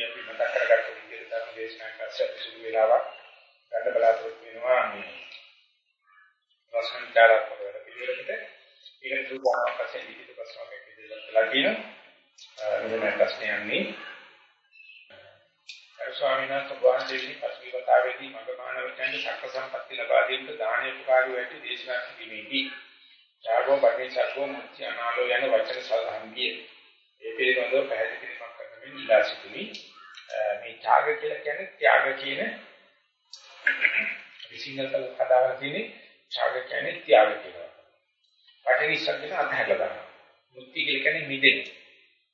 මුලදී අපි මතක් කරගත්ත විදිහට ධර්ම දේශනා කරලා සුළු වෙලාවක් ගන්න බලාපොරොත්තු වෙනවා මේ රසංචාරක වල පිළිවෙලකට ඒක දුකක් වශයෙන් විදිහට ප්‍රශ්නයක් විදිහට කළා කියනවා මෙන්න ප්‍රශ්නයක් නේ ස්වාමීන් වහන්සේ වහන්සේගේ පසුගිය වතාවේදී මගමානවචන්ද සක්ක සම්පatti ලබා දීමට දානීය උපකාරී වෙටි දේශනා කිරීමේදී ඡාගෝ බණේ සක්කෝ මුත්‍ය අනාලෝ යන වචන සඳහන් විය. ඒ පිළිබඳව පැහැදිලි කිරීමක් කරන මේ ඉලා සිටිනි. මේ ඡාග කියලා කියන්නේ ත්‍යාග කියන විසිංගල් කතාවල තියෙන ඡාග කියන්නේ ත්‍යාග කියලා. පටිනිස්සගෙන අතහැරලා දානවා. මුත්‍ය කියලා කියන්නේ මිදෙන.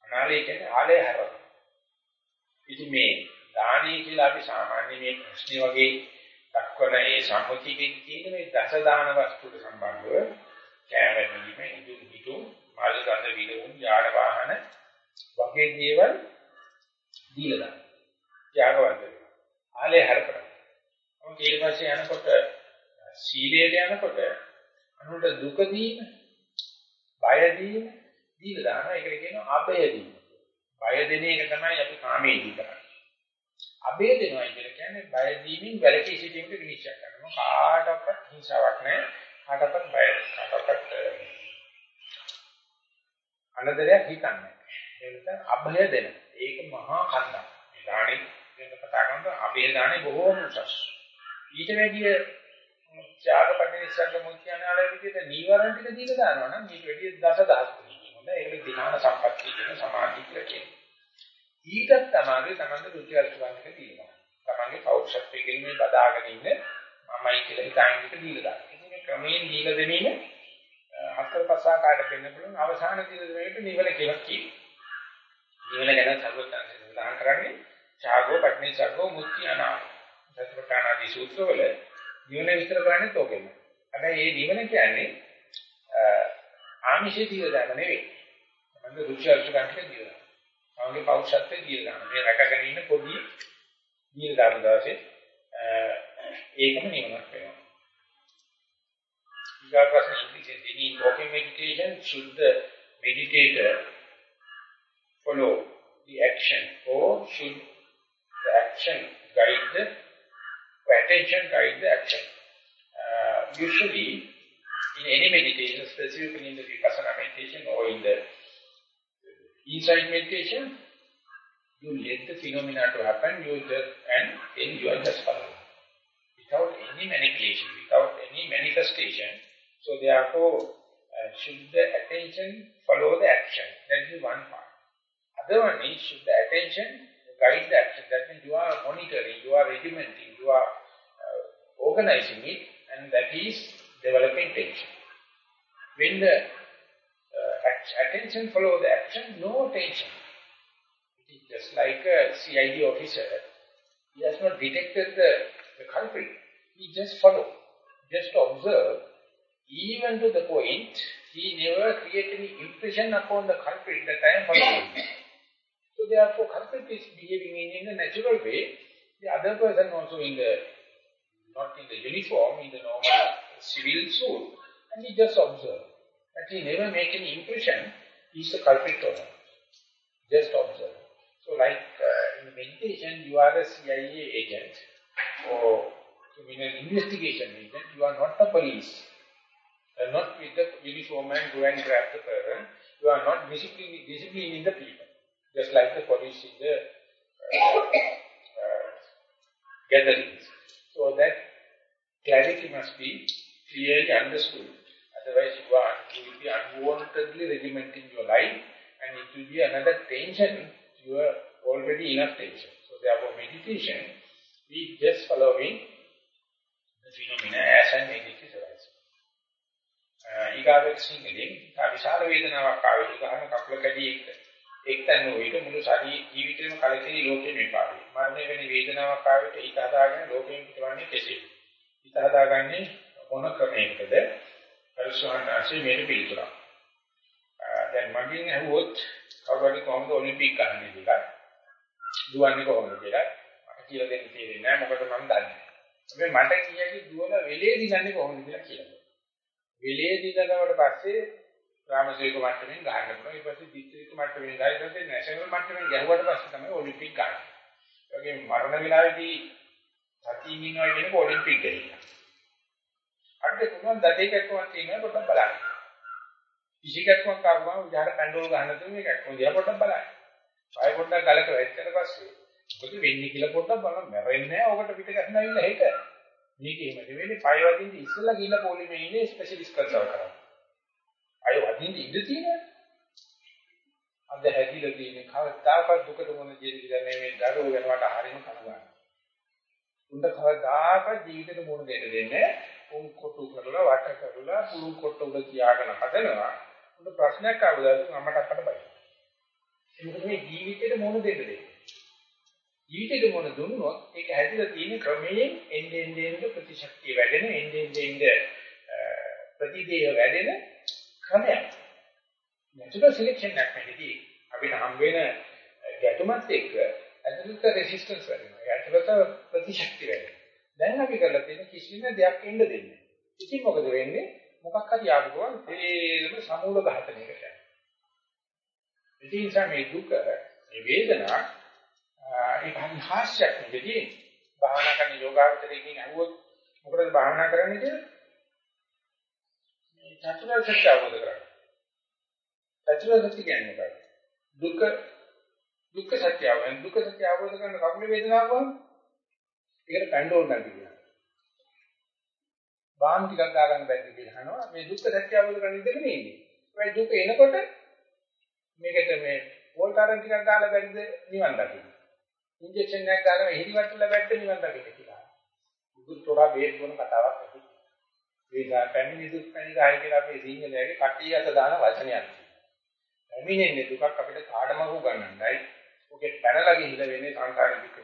අනාලය කියන්නේ ආලය හැරව. ඉතින් මේ දානීය කියලා අපි සාමාන්‍ය මේ ප්‍රශ්නේ වගේ දක්වන ඒ සම්මුතිකෙන් තියෙන මේ දස දාන වස්තුට සම්බන්ධව කැමැතිම ඉදුම් හිතුම් මල් ගඳ විලවුන් යාන වාහන වගේ දේවල් දීලා දාන. ත්‍යාගවන්ත වෙනවා. ආලේ හරපර. මොකද ඊට පස්සේ යනකොට සීලයට යනකොට අනුන්ට දුක දීම, බය දීම දීලා දානවා. ඒකට කියනවා අබය දීම. බය දෙන එක තමයි අපි කාමයේදී කරන්නේ. අබේ දෙනවා කියලා කියන්නේ බය දීමින් වැළකී සිටීමට නිශ්චය කරනවා. කාටවත් හිංසාවක් නැහැ. කාටවත් බය කාටවත් අනදරයක් හිතන්නේ. ඒ නිසා අභය දෙන. ඒක මහා කන්දක්. මේ දාණය වෙන කතා කරනකොට අභය දාණය බොහෝම උසස්. ඊට වැඩිය ත්‍යාගපටිනිසංග මුත්‍යානාලය විදිහට නීවරණ ටික දීලා දානවා නම් ඊට වැඩිය දසදහස් ගුණින් හොඳ ඒක ධ්‍යාන සම්පත්තිය කියන සමාධි කියලා කියනවා. ඊටත් තමයි තමන්ගේ රුචි අරුචිකම් එක තියෙනවා. තමන්ගේ පෞරුෂත්වයේ කිරීමේ බදාගෙන ඉන්න මමයි කියලා හිතාගෙන ඉන්න දීලා දාන්න. ඉතින් ක්‍රමයෙන් දීලා දෙමින් හතර පහ ආකාරයට වෙන්න පුළුවන් අවසාන දීලා දෙන්නට නිවන කියලා කියනවා. නිවන ගැන සර්වඥයන් සඳහන් කරන්නේ ඡාගෝ පට්නේ ඡාගෝ මුක්ති අනාම. සත්‍යපටානාදී සූත්‍රවල නිවන විස්තර කරන්නේ තෝකෙම. හැබැයි මේ නිවන කියන්නේ ආමිෂේ දීලා දාන්න නෙවෙයි. තමන්ගේ රුචි අරුචිකම් ටික දීලා තමන්ගේ පෞරුෂත්වයේ දීලා දාන්න. මේ රැකගෙන ඉන්න පොඩි දීලා දාන දවසේ ඒකම නිවනක් වෙනවා. ඊගා ප්‍රශ්න ඉදිරියේ දෙනී walking meditation should the meditator follow the action or should the action guide the attention guide the action. Uh, usually in any meditation, specifically in the Vipassana meditation or in the inside meditation, you let the phenomena to happen, you just, and then you are just following. Without any manipulation, without any manifestation. So therefore, uh, should the attention follow the action? That is one part. Other one is, should the attention guide the action? That means you are monitoring, you are regimenting, you are uh, organizing it, and that is developing tension. When the attention follow the action, no tension. It is just like a CID officer. He has not detected the, the culprit. He just follow, just observe. Even to the point, he never create any impression upon the culprit that I am following. So therefore, culprit is behaving in, in a natural way. The other person also in the, not in the uniform, in the normal civil suit, and he just observe. But he never make any impression, he is the culprit or not. Just observe. So like uh, in meditation, you are a CIA agent or an investigation agent, you are not the police. Not with the uniform and go and grab the person. You are not disciplining the people Just like the police in the uh, uh, gatherings. So that clarity must be clearly understood. Otherwise, you, are, you will be unwantedly regimenting your life and it will be another tension. You are already enough tension. So, therefore, meditation, we just following the phenomena as and when it is arising. ඊගාවට සිංහලෙන් විශාල වේදනාවක් ආවේ උදාහරණ කපලකදී එක්ක එක්තන නොවිට මුළු ශරීර ජීවිතේම කලකිරී ලෝකෙම එපාවි. මරණය වෙන වේදනාවක් ආවට හිත හදාගෙන ලෝකෙම පිටවන්නේ කෙසේද? හිත හදාගන්නේ මොන ක්‍රමයකද? පරිසවන්නාසේ මේක පිළිතුරක්. දැන් මගෙන් අහුවොත් කවුරුහරි කොහොමද ඔලිම්පික් ගහන්නේ කියලා දුවන්නේ කොහොමද කියලා මට කියලා දෙන්න තේරෙන්නේ නැහැ මොකද මම දන්නේ. හැබැයි මට කියන්නේ දුවන වෙලේ දිගන්නේ කොහොමද කියලා කියලා. වෙලේ දිගනවට පස්සේ ග්‍රාමසේක මට්ටමින් ගහන්න පුළුවන්. ඊට පස්සේ දිස්ත්‍රික්ක මට්ටමින් ගහලා ඊට පස්සේ නැෂනල් මට්ටමින් ගැහුවට පස්සේ තමයි ඔලිම්පික් ගන්න. ඒකේ මරණ වෙලාවේදී සතියින් ඉන්නවා කියන්නේ ඔලිම්පික් එකේ. අපිට පුළුවන් දඩේකක්වත් තියෙනවා පොඩ්ඩක් බලන්න. ඉසිකක්වත් ආවම උදාහරණ පැන්ඩෝල් ගන්න තුනේ එකක් මොදියා පොඩ්ඩක් බලන්න. ආයෙ පොඩ්ඩක් ගලක වැච්චට පස්සේ මොකද වෙන්නේ කියලා පොඩ්ඩක් බලන්න මැරෙන්නේ නැහැ. ඔකට පිට ගන්න ඇවිල්ලා හෙට. මේක එහෙම නෙවෙයි පය වදින්න ඉස්සෙල්ලා ගිහලා පොලිමේ ඉන්නේ ස්පෙෂලිස්ට් කන්සල් කරා. අය වදින්න ඉඳ තියෙනවා. අද හැදිලා තියෙන්නේ කවදාකවත් දුකට මොන ජීවිතයක් නෙමෙයි දරුවෝ වෙනවට හරිම කනගාටු. උන්ට කවදාකවත් ජීවිතේට මොන දෙයක් දෙන්නේ උන් කොටු කරලා වට කරලා පුරු කොට උඩ තියාගෙන හදනවා. උන්ට ප්‍රශ්නයක් ආවද අම්මට අක්කට බයි. ඒක මේ ජීවිතේට මොන දෙයක් දෙන්නේ. ජීවිතේට මොන දුන්නොත් ඒක හැදිලා තියෙන ක්‍රමයෙන් එන්නේ එන්නේ ප්‍රතිශක්තිය වැඩෙන එන්නේ එන්නේ ප්‍රතිදේය වැඩෙන ක්‍රමයක්. නැචරල් සිලෙක්ෂන් එකක් නෙවෙයි. අපිට හම් වෙන ගැටුමත් එක්ක ඇතුළත රෙසිස්ටන්ස් වැඩෙනවා. ඇතුළත ප්‍රතිශක්තිය වැඩෙනවා. දැන් අපි කරලා තියෙන කිසිම දෙයක් එන්න දෙන්නේ නැහැ. ඉතින් මොකද වෙන්නේ? මොකක් හරි ආපු ගමන් තේරෙම සමූල ඝාතනයකට යනවා. ඉතින් මේ දුක, මේ වේදනා ඒක හරි හාස්‍යයක් නෙවෙයි. භාවනා කරන යෝගාවචරයෙන් අහුවොත් මොකටද භාවනා කරන්නේ කියලා? මේ චතුරාර්ය සත්‍ය අවබෝධ කරගන්න. චතුරාර්ය සත්‍ය කියන්නේ මොකක්ද? දුක දුක්ඛ සත්‍ය අවබෝධ දුක්ඛ සත්‍ය අවබෝධ කරන කර්ම වේදනාව කොහොමද? ඒකට පැන්ඩෝල් නැති කියනවා. බාම් ටිකක් දාගන්න බැරිද කියලා අහනවා. මේ දුක්ඛ සත්‍ය අවබෝධ කරගෙන ඉඳගෙන ඉන්නේ. ඒ දුක එනකොට මේකට මේ වෝල්ටාරන් ටිකක් දාලා බැරිද නිවන් දකින්න. ඉන්ජෙක්ෂන් එකක් දාලා හිරිවට්ටල බැද්ද නිවන් දකින්න කියලා. දුක් තොරා බේත් බොන කතාවක් ඇති. ඒ පැමිණි දුක් පැණි කියලා අපේ සිංහලයේ කට්ටිය අත දාන වචනයක්. පැමිණෙන්නේ දුකක් අපිට කාඩමක උගන්නන්නයි. ඔකේ පැනලා ගිහිල්ලා වෙන්නේ සංකාර දුක.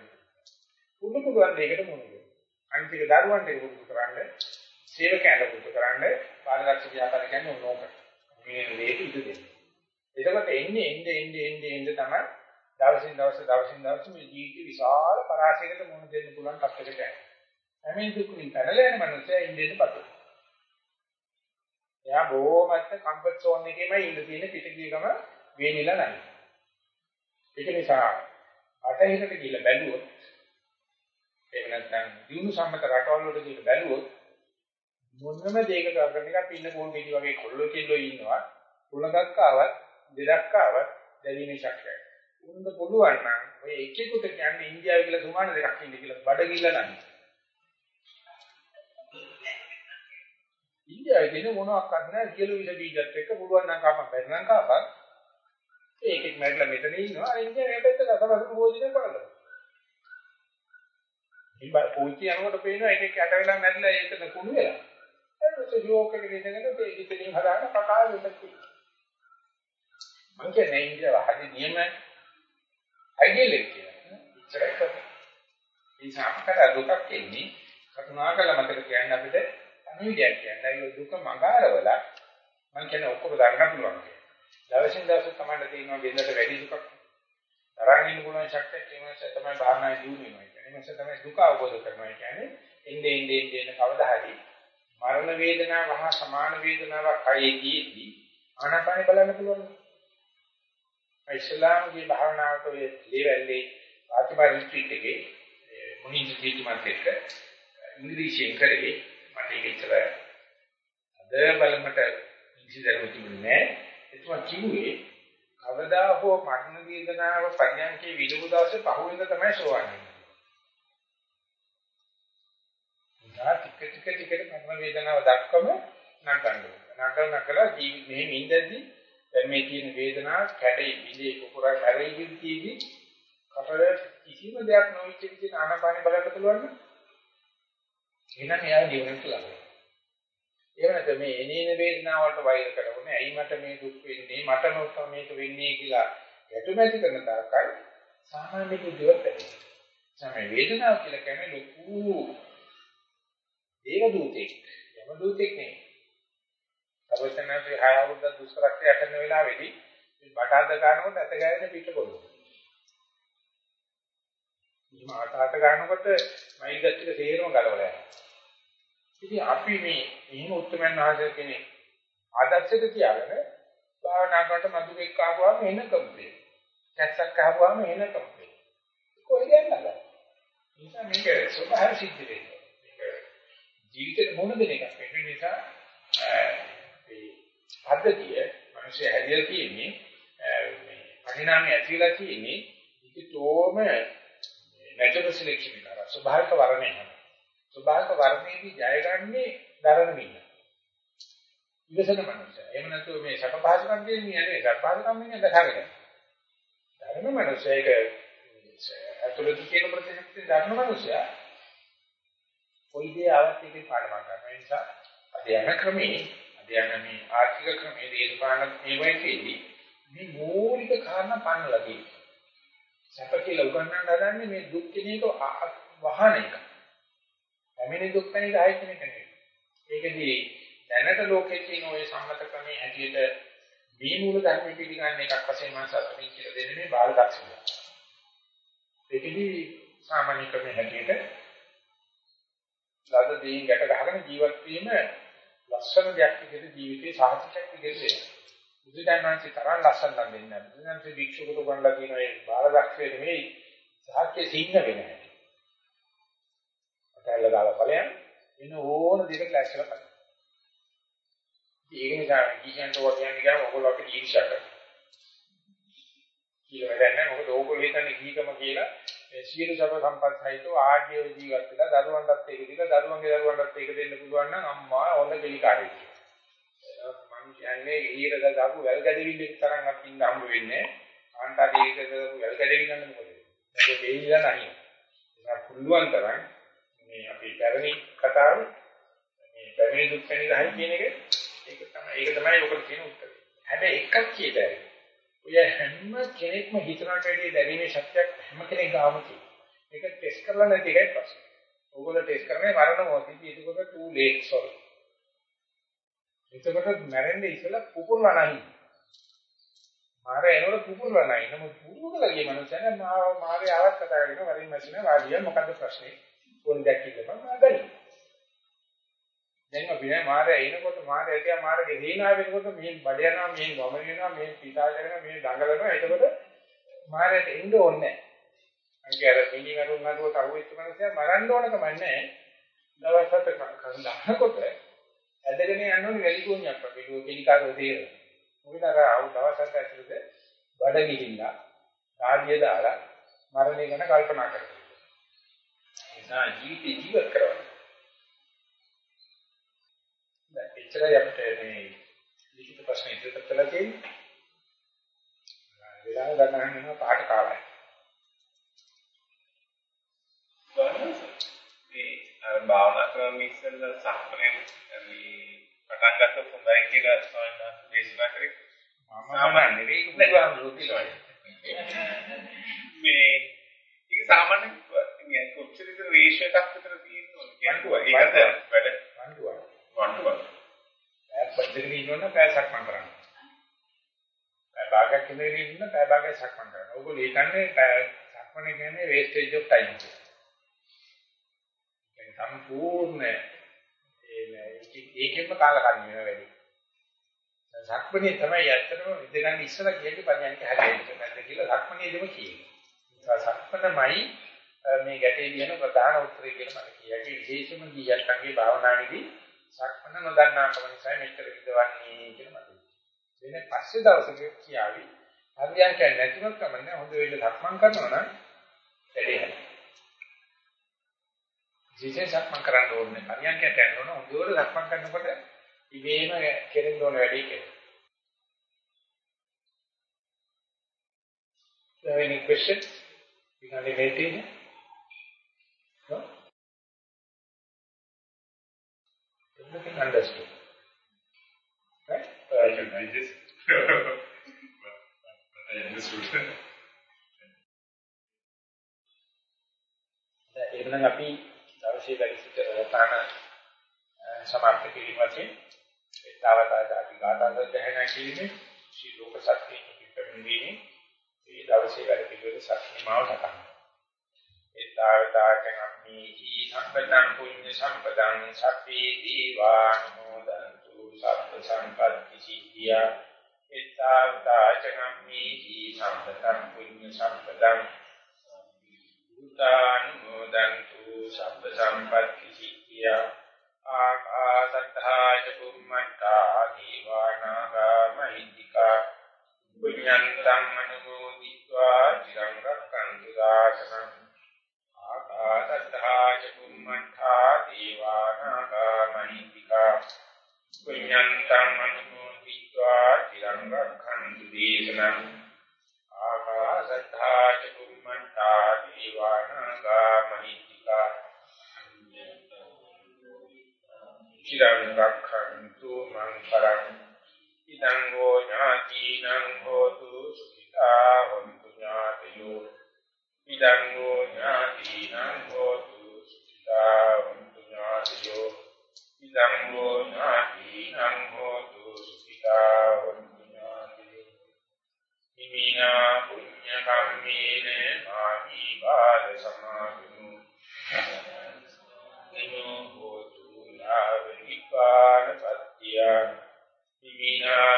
පුදු පුදුන් දෙයකට මොනද? අනිත් එක දරුවන්ට පුරුදු කරන්නේ, සේවකයන්ට පුරුදු කරන්නේ, පාලකත්ව ව්‍යාපාර කියන්නේ ඕනෝක. මේ දෙයට ඉඩ දෙන්න. එතකොට එන්නේ එන්නේ එන්නේ එන්නේ එන්නේ තමයි දවසින් දවස දවසින් දවස මේ ජීවිත විශාල පරාසයකට මුහුණ දෙන්න පුළුවන් තත්ත්වයකට යනවා. හැමෙන් දුකින් පැනලා යන මනුස්සයා ඉන්නේ පතු. එයා බොහොමත් කම්ෆර්ට් සෝන් එකේමයි ඉන්න තියෙන පිට ගිය ගම වේනිලා නැහැ. ඒක නිසා අටහිරට ගිහිල්ලා බැලුවොත් එහෙම නැත්නම් දිනු සම්මත රටවල් වලට ගිහිල්ලා බැලුවොත් මොනම දෙයකට අරගෙන එකක් පින්න කෝන් ගෙඩි වගේ කොල්ලෝ කෙල්ලෝ ඉන්නවා. කුලගක් ආවත් දෙදක් ආවත් දැවීමේ ශක්තියක්. උන්ද පුළුවන් නම් ඔය එකෙකුට කියන්නේ ඉන්දියාව කියලා සුමාන දෙකක් ඉන්න කියලා බඩගිල්ල නැහැ. ඉන්දියාවේ තියෙන මොනවත් නැහැ. සියලු විස බීජත් එක්ක පුළුවන් නම් කාපම් බැරි නම් කාපම්. ඒකෙත් මැරිලා මෙතන ඉන්නවා. ඉන්දියාවේ පැත්තට අසරස භෝජනය කරලා ඉබ්බා පොයිටි යනකොට පේනවා එක එක යට වෙලා මැරිලා ඒකද කුණු වෙලා. ඒක ෂෝක් එකක ඉඳගෙන ඒක ඉතින් හදාගෙන කතා වෙන්න මං කියන්නේ ඉන්දියාව හරි නියම අයිඩියල් එක කියලා. ඉච්චරයි. කරන්නේ ඒ සාමකට දුකක් එන්නේ කරුණාකර මතක තියාගන්න අපිට අනිවිදයක් කියන්නේ ඒ දුක මඟහරවලා මම කියන්නේ ඔක්කොම දරන්න පුළුවන් කියලා. දවසින් දවස තමයි තියෙනවා වෙනදට වැඩි දුකක්. තරහින් ඉන්න පුළුවන් ශක්තියක් ඒ නිසා තමයි භාවනායි දියුණු වෙනවා කියන්නේ. ඒ නිසා තමයි දුක අවබෝධ කරනවා කියන්නේ. එන්නේ එන්නේ එන්නේ කවදා හරි මරණ වේදනාව හා සමාන වේදනාවක් කයෙහිදී ආනාපානෙ බලන්න පුළුවන්. ඉස්ලාම්ගේ භාවනාවට ඔය ලේවැල්ලේ පාතිමා රිට්‍රීට් එකේ මොනින්ද දීතුමත් එක්ක ඉංග්‍රීසියෙන් කරේ මට ඒක ඉතල අද බලමට ඉංග්‍රීසි දරුවෝ තිබුණේ එතුමා කිව්වේ කවදා හෝ මරණ වේදනාව පඤ්ඤාන්කේ විදුබු දවසේ පහුවෙන්ද තමයි සෝවන්නේ. උදා ටික ටික ටික මරණ වේදනාව දක්වම නටන්න. නටන නකලා ජීවිත මෙහෙම ඉඳද්දි දැන් මේ තියෙන වේදනාව කැඩේ විදේ කුකුරා කැරේ කිව්තිදී කටර කිසිම දෙයක් නොවිච්ච විදිහට ආනපානෙ බලන්න පුළුවන් නේද? එහෙනම් එයා නිවනට ළඟ. ඒ වෙනත මේ එනේන වේදනාවලට වෛර කරන්නේ ඇයි මට මේ දුක් වෙන්නේ මට නොත් මේක වෙන්නේ කියලා ගැටුමැති කරන තරකයි සාමාන්‍ය බුද්ධිවත් ඇති. සමේ වේදනාව කියලා කියන්නේ ලොකු දේව දූතෙක්. යම දූතෙක් නෙවෙයි. සර්වඥාන්සේ හය අවුරුද්ද දුෂ්කරක්ෂය කරන වෙලාවේදී මේ බටාද ගන්නකොට ඇත ගෑවෙන පිට පොළොව. මේ ආකාට ගන්නකොට මයිල් ගැට්ටික තේරම ගලවලා යනවා. ඉතින් අපි මේ එහෙම උත්තරමන් ආශය කෙනෙක් ආදර්ශක තියාගෙන භාවනා කරනකොට මధుරෙක් ආවම එන කම්පේ. කැස්සක් ආවම එන කම්පේ. කොහෙද යන්නද? නිසා මේක ස්වභාව සිද්ධ වෙනවා. මේක ජීවිතේ මොන දෙන එකක් වෙන නිසා ඒ පද්ධතිය මිනිස්සු හැදිලා තියෙන්නේ මේ පරිණාමය ඇතිලා තියෙන්නේ ඒකතෝම නැචරල් සිලෙක්ෂන් එක. ස්වභාවික වර්ණය. ස්වභාවික වර්ණයේදී ජයගන්නේ දරණ මිනිහ. ඉවසන මනුස්සය. එහෙම නැත්නම් මේ සැප පහසුකම් දෙන්නේ නැහැ. සැප පහසුකම් ඉන්නේ දහගෙන. ධර්ම මනුස්සයෙක් ඇතුළත තියෙන ප්‍රතිශක්තිය ධර්ම මනුස්සයා කොයි දේ ආවත් ඒකේ පාඩම ගන්නවා. ඒ නිසා අධ්‍යයන ක්‍රමේ අධ්‍යයන මේ ආර්ථික ක්‍රමේ දේශපාලන මේවයිදී මේ මූලික කාරණා පන්නලා තියෙනවා. සැප කියලා උගන්වන්න හදන්නේ මේ දුක් කියන එක වහන එක. පැමිණි දුක් වෙන එක ආයෙත් නෙමෙයි. ඒකදී දැනට ලෝකයේ තියෙන ওই සම්මත ක්‍රමයේ හැටියට මේ මූල ධර්ම පිළිගන්න එකක් වශයෙන් මම සතුටින් කියලා දෙන්නේ මේ බාල දක්ෂිය. ඒකදී සාමාන්‍ය ක්‍රමයේ හැටියට ලද දෙයින් ගැට ගහගෙන ජීවත් වීම ලස්සන දෙයක් විදිහට ජීවිතේ සාර්ථකයක් විදිහට වෙනවා. බුදුදහමේ තරම් ලස්සන නම් දෙන්නේ නැහැ. බුදුදහමේ භික්ෂුවකට ගන්නලා කියන ඒ බාල දක්ෂය නෙමෙයි සාක්‍ය සිංහ වෙන්නේ. අතල්ලා දාලා ඵලයන් එන ඕන දෙයකට ලැස්සලා බලන්න. ඒක නිසා ගිහින්ට වදින්න ගියාම ඔයගොල්ලෝ අපිට ඊර්ෂ්‍යා කරනවා. කියලා වැඩන්නේ මොකද ඕගොල්ලෝ හිතන්නේ ගීකම කියලා මේ සියලු සබ සම්පත් සහිතව ආඩ්‍ය ජීවත් වෙලා දරුවන්ටත් ඒක දීලා දරුවන්ගේ දරුවන්ටත් ඒක දෙන්න පුළුවන් නම් අම්මා හොඳ දෙලිකාරයෙක්. මම කියන්නේ ඊරද දාපු වැල් ගැඩවිල්ලක තරම්වත් ඉන්න හම්බ වෙන්නේ. කාන්තාරී ඒකද දාපු වැල් ගැඩවිල්ල ගන්න මොකද? ඒක දෙයිලා නැහැ. ඒක පුළුවන් තරම් මේ අපි පැරණි කතාව මේ පැමිණි දුක් වෙනිදායි කියන එක ඒක තමයි ඒක තමයි ඔකට කියන උත්තරේ. හැබැයි එකක් කියතයි. ඔය හැම කෙනෙක්ම හිතනට වැඩිය දැරීමේ ශක්තියක් හැම කෙනෙක් ගාම තියෙනවා. ඒක ටෙස්ට් කරලා නැති එකයි ප්‍රශ්නේ. ඕගොල්ලෝ ටෙස්ට් කරන්නේ මරණ මොහොතේදී ඒකකොට too late sorry. එතකොට මැරෙන්නේ ඉස්සලා කුකුල්ලා නැහැ. මාර එනකොට කුකුල්ලා නැහැ. නමුත් පුරුදුලා ගිය මනුස්සයන මාව මාගේ ආවත් කතා කරගෙන වරින් මැෂින වාඩිය මොකද්ද ප්‍රශ්නේ? ඕන දෙයක් ඉල්ලපන් මම ගනි. දැන් අපි නෑ මාරය එනකොට මාරය ඇතියා මාරගේ හේනා වෙනකොට මේ බඩ යනවා මේ ගම වෙනවා මේ පිටාට කරනවා මේ දඟලනවා. එතකොට මාරයට එන්න ඕනේ නෑ අන්ගේ අර මිනි කරුන් හදුවට අහුවෙච්ච මනුස්සයා මරන්න ඕන කමන්නේ දවස් හත කන්දානකොට ඇදගෙන යන්න ඕනේ වැලි ගෝණයක් වගේ ඒක පිළිකාරෝ තේරෙන මොකද අර අවු දවස් හත ඇතුළත බඩ ගිහිල්ලා ආදිය දාලා මරණය ගැන කල්පනා කරනවා. නිසා ජීවිතේ ජීවත් කරනවා එච්චරයි අපිට මේ ලිඛිත ප්‍රශ්න ඉදිරිපත් කළා තියෙන්නේ. වෙලාව ගන්න යනවා පාට කාලය. මේ අර භාවනා ක්‍රම ඉස්සෙල්ලා සම්ප්‍රේම මේ පටන් ගත්ත හොඳයි කියලා ස්වාමීන් වහන්සේ දේශනා කරේ. මම නෙවෙයි බුදුහාමුදුරුවෝ කියලා. මේ ඒක සාමාන්‍ය මේ කොච්චරද රේෂියෝ එකක් විතර තියෙනවා. ඒකද වැඩ වන්දුවා. වන්දුවා. පැය පද්දගෙන ඉන්නවනම් පැය සක්මන් කරන්න. පැය භාගයක් ඉඳගෙන ඉන්න පැය භාගයක් සක්මන් කරන්න. ඕගොල්ලෝ හිතන්නේ පැය සක්මනේ කියන්නේ wastage of time කියලා. ඒක සම්පූර්ණ ඒකෙම කාලකන්ණි වෙන වැඩි. සක්මනේ තමයි ඇත්තටම ඉඳගන්න ඉස්සලා කියන්නේ පරියන්ක හැදෙන්න නැද්ද කියලා සක්මනේදම කියන්නේ. සක්මනමයි මේ ගැටේ ලියන ප්‍රධාන උත්තරය කියලා මට කියයි. විශේෂම ගියන්ටගේ භාවනාවේදී සක්මන නොදන්නාකම නිසා මෙච්චර විදවන්නේ කියලා මට. වෙන පස්සේ දවසක කියාවි. හරියන් කියන්නේ නැතිවත් කමන්නේ හොඳ වෙන්න සක්මන් කරනවා නම් වැඩේ හරි. විශේෂ සක්මන් කරන්න ඕනේ. හරියන් කියන්නේ ඕන හොඳට සක්මන් කරනකොට ඉබේම කෙරෙන්න ඕන වැඩේ කෙරේ. Do you have any questions regarding meditation? Everything understood. Right? I, I just I understood. එහෙනම් අපි දවසේ වැඩිසිට රතාන සමාප්ත කිරීමකින් ඒ තාවතාවාදී ගාථා දහන කිරීමේ ශ්‍රී ලෝක සත්‍ය පිටපින්දීනේ ඒ දවසේ වැඩ පිළිවෙල සත්‍යමාව සටහන්. ඒ තාවතාවකන් අපි සම්පතං පුඤ්ඤ සම්පතං සබ්බේ දීවානුමෝදන්තු සබ්බ සම්පත්ති සිද්ධියා. ඒ තාවතාවකන් අපි සම්පතං පුඤ්ඤ සම්පතං බුතානුමෝදන්තු සම්බොද්ධන්තු සබ්බ සම්පත්ති සිද්ධියා. ආකාසත්තා ච බුම්මත්තා චිරං රක්ඛන්තු මං පරං ඉදං හෝ ඥාතිනං හෝතු සුඛිතා හොන්තු ඥාතයෝ ඉදං හෝ ඥාතිනං හෝතු සුඛිතා හොන්තු ඥාතයෝ ඉදං හෝ ඥාතිනං හෝතු සුඛිතා හොන්තු ඥාතයෝ හිමිනා පුඤ්ඤ කම්මේන මාහි බාල සමාධිනු පත්‍තිය විනා